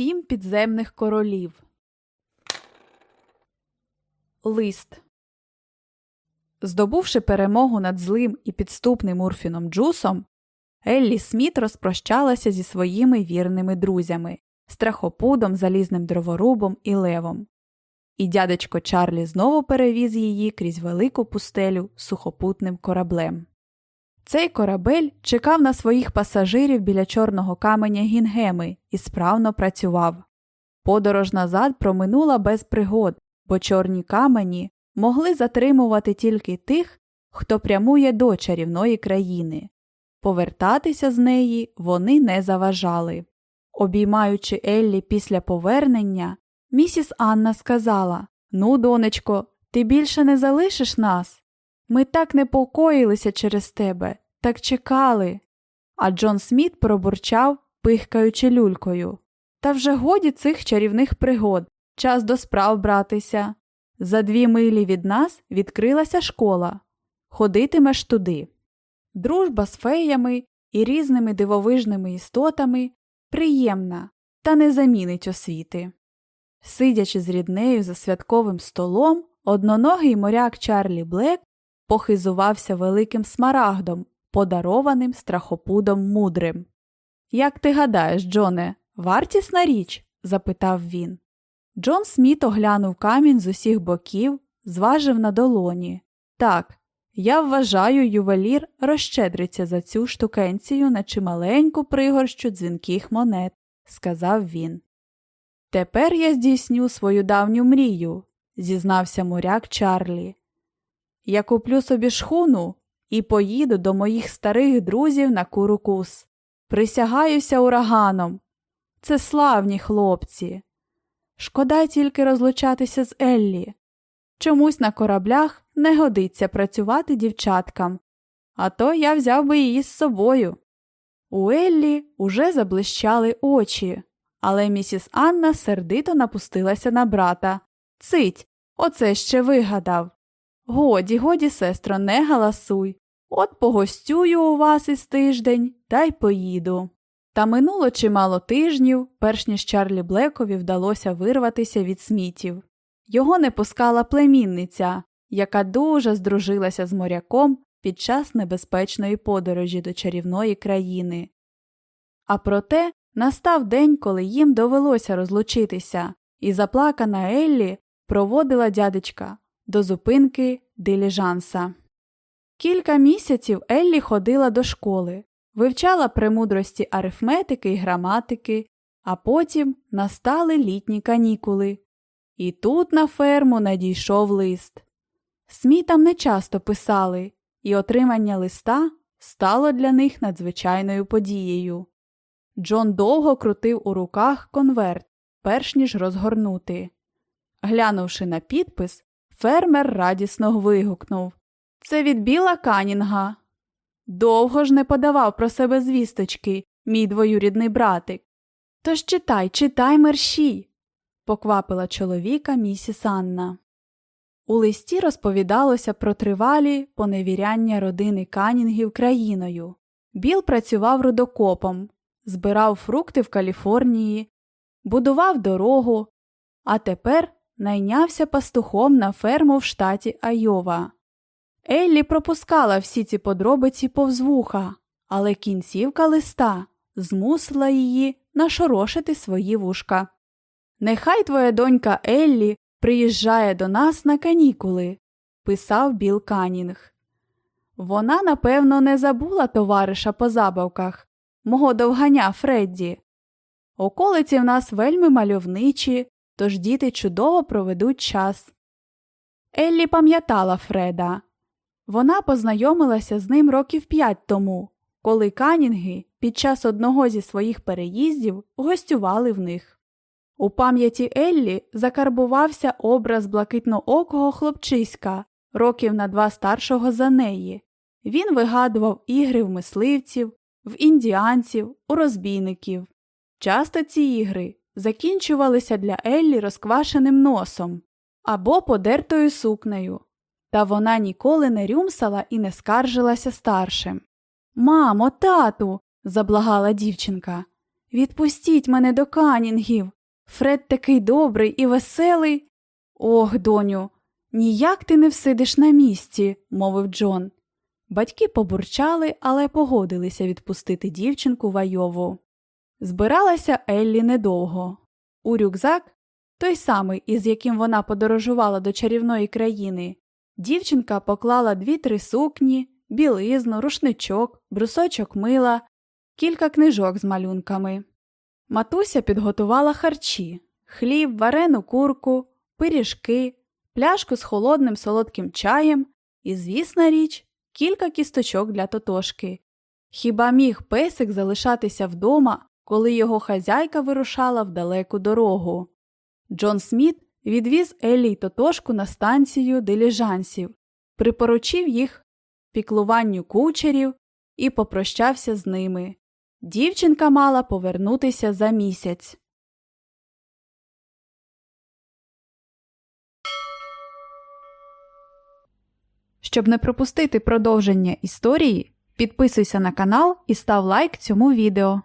Сім підземних королів. Лист Здобувши перемогу над злим і підступним Урфіном Джусом, Еллі Сміт розпрощалася зі своїми вірними друзями страхопудом, залізним дроворубом і левом. І дядечко Чарлі знову перевіз її крізь велику пустелю сухопутним кораблем. Цей корабель чекав на своїх пасажирів біля чорного каменя Гінгеми і справно працював. Подорож назад проминула без пригод, бо чорні камені могли затримувати тільки тих, хто прямує до чарівної країни. Повертатися з неї вони не заважали. Обіймаючи Еллі після повернення, місіс Анна сказала Ну, донечко, ти більше не залишиш нас? Ми так непокоїлися через тебе, так чекали. А Джон Сміт пробурчав, пихкаючи люлькою. Та вже годі цих чарівних пригод, час до справ братися. За дві милі від нас відкрилася школа. Ходитимеш туди. Дружба з феями і різними дивовижними істотами приємна та не замінить освіти. Сидячи з ріднею за святковим столом, одноногий моряк Чарлі Блек похизувався великим смарагдом, подарованим страхопудом мудрим. Як ти гадаєш, Джоне, вартісна річ? запитав він. Джон Сміт оглянув камінь з усіх боків, зважив на долоні. Так, я вважаю, ювелір розщедриться за цю штукенцію на чималеньку пригорщу дзвінких монет, сказав він. Тепер я здійсню свою давню мрію, зізнався моряк Чарлі. Я куплю собі шхуну і поїду до моїх старих друзів на курукус. Присягаюся ураганом. Це славні хлопці. Шкода тільки розлучатися з Еллі. Чомусь на кораблях не годиться працювати дівчаткам, а то я взяв би її з собою. У Еллі уже заблищали очі, але місіс Анна сердито напустилася на брата. Цить, оце ще вигадав. Годі, годі, сестро, не галасуй. От погостюю у вас із тиждень та й поїду. Та минуло чимало тижнів, перш ніж Чарлі Блекові вдалося вирватися від смітів. Його не пускала племінниця, яка дуже здружилася з моряком під час небезпечної подорожі до чарівної країни. А проте настав день, коли їм довелося розлучитися, і заплакана Еллі проводила дядечка до зупинки диліжанса. Кілька місяців Еллі ходила до школи, вивчала премудрості арифметики і граматики, а потім настали літні канікули. І тут на ферму надійшов лист. Смітам нечасто писали, і отримання листа стало для них надзвичайною подією. Джон довго крутив у руках конверт, перш ніж розгорнути. Глянувши на підпис, фермер радісно вигукнув Це від біла Канінга. Довго ж не подавав про себе звісточки, мій двоюрідний братик. Тож читай, читай мерщій, поквапила чоловіка місіс Анна. У листі розповідалося про тривалі поневіряння родини Канінгів країною. Біл працював рудокопом, збирав фрукти в Каліфорнії, будував дорогу, а тепер найнявся пастухом на ферму в штаті Айова. Еллі пропускала всі ці подробиці повз вуха, але кінцівка листа змусила її нашорошити свої вушка. Нехай твоя донька Еллі приїжджає до нас на канікули, писав Біл Канінг. Вона, напевно, не забула товариша по забавках, мого довганя Фредді. Околиці в нас вельми мальовничі, тож діти чудово проведуть час. Еллі пам'ятала Фреда. Вона познайомилася з ним років п'ять тому, коли канінги під час одного зі своїх переїздів гостювали в них. У пам'яті Еллі закарбувався образ блакитноокого хлопчиська, років на два старшого за неї. Він вигадував ігри в мисливців, в індіанців, у розбійників. Часто ці ігри закінчувалися для Еллі розквашеним носом або подертою сукнею, та вона ніколи не рюмсала і не скаржилася старшим. Мамо, тату, заблагала дівчинка, Відпустіть мене до Канінгів. Фред такий добрий і веселий. Ох, доню, ніяк ти не всидиш на місці, мовив Джон. Батьки побурчали, але погодилися відпустити дівчинку в Айову. Збиралася Еллі недовго. У рюкзак, той самий, із яким вона подорожувала до чарівної країни, дівчинка поклала дві-три сукні, білизну, рушничок, брусочок мила, кілька книжок з малюнками. Матуся підготувала харчі, хліб, варену курку, пиріжки, пляшку з холодним солодким чаєм і, звісна річ, кілька кісточок для тотошки. Хіба міг песик залишатися вдома, коли його хазяйка вирушала в далеку дорогу? Джон Сміт відвіз Еллі й тотошку на станцію диліжансів, припоручив їх піклуванню кучерів і попрощався з ними. Дівчинка мала повернутися за місяць. Щоб не пропустити продовження історії, підписуйся на канал і став лайк цьому відео.